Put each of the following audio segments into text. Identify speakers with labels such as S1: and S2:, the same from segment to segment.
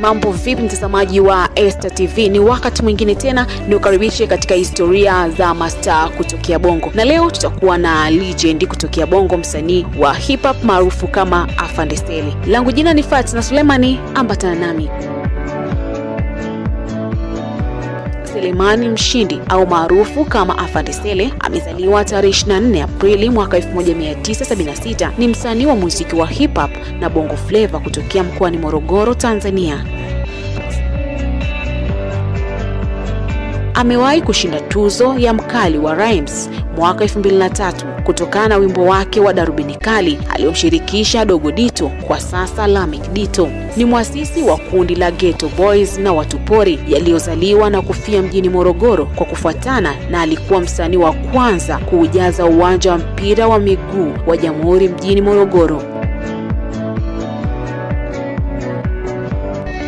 S1: Mambo vipi mtazamaji wa Esta TV, ni wakati mwingine tena ni ukaribishe katika historia za mastaa kutokea Bongo, na leo tutakuwa na legend kutokea Bongo, msanii wa hip hop maarufu kama Afande Steli. Langu jina ni Fatna Sulemani, ambatana nami. Selemani Mshindi au maarufu kama Afande Sele amezaliwa tarehe 24 Aprili mwaka 1976. Ni msanii wa muziki wa hip hop na bongo flava kutokea mkoani Morogoro, Tanzania. Amewahi kushinda tuzo ya mkali wa Rhymes mwaka 2003 kutokana na wimbo wake wa Darubini Kali aliyomshirikisha Dogo Dito, kwa sasa Lameck Dito. Ni mwasisi wa kundi la Ghetto Boys na Watupori yaliyozaliwa na kufia mjini Morogoro kwa kufuatana, na alikuwa msanii wa kwanza kuujaza uwanja wa mpira wa miguu wa Jamhuri mjini Morogoro.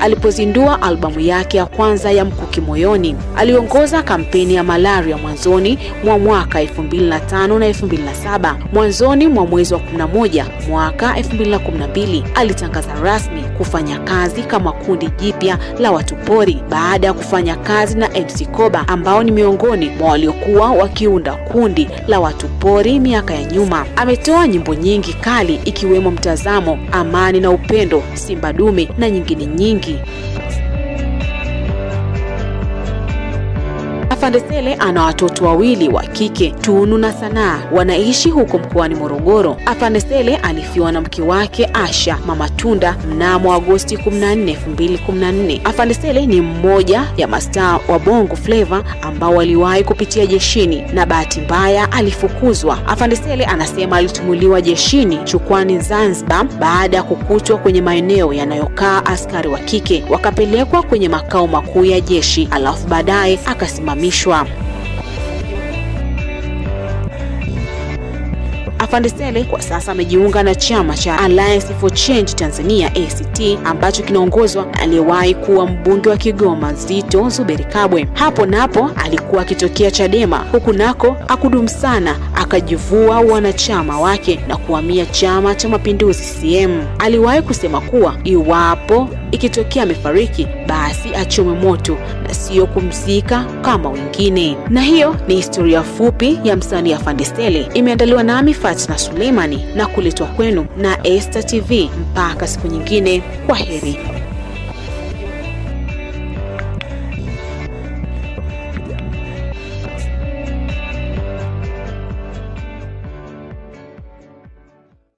S1: Alipozindua albamu yake ya kwanza ya Mkuki Moyoni, aliongoza kampeni ya malaria mwanzoni mwa mwaka 2005 na 2007. Mwanzoni mwa mwezi wa 11 mwaka 2012 alitangaza rasmi kufanya kazi kama kundi jipya la Watu Pori baada ya kufanya kazi na MC Koba ambao ni miongoni mwa waliokuwa wakiunda kundi la Watu Pori miaka ya nyuma. Ametoa nyimbo nyingi kali ikiwemo Mtazamo, Amani na Upendo, Simba Dume na nyingine nyingi. Afande Sele ana watoto wawili wa kike, Tunu na Sanaa, wanaishi huko mkoani Morogoro. Afandesele alifiwa na mke wake Asha Mama Tunda mnamo Agosti 14, 2014. Afande Sele ni mmoja ya mastaa wa Bongo Flava ambao waliwahi kupitia jeshini na bahati mbaya alifukuzwa. Afandesele anasema alitumuliwa jeshini Chukwani Zanzibar baada ya kukutwa kwenye maeneo yanayokaa askari wa kike, wakapelekwa kwenye makao makuu ya jeshi, alafu baadaye Shua. Afande Sele kwa sasa amejiunga na chama cha Alliance for Change Tanzania ACT ambacho kinaongozwa na aliyewahi kuwa mbunge wa Kigoma Zito Zuberi Kabwe. Hapo napo alikuwa akitokea Chadema, huku nako akudumu sana, akajivua wanachama wake na kuhamia Chama cha Mapinduzi CCM. Aliwahi kusema kuwa iwapo ikitokea amefariki basi achome moto na sio kumzika kama wengine. Na hiyo ni historia fupi ya msanii Afande Sele, imeandaliwa nami Fatna Suleimani na kuletwa kwenu na Esta TV. Mpaka siku nyingine, kwa heri.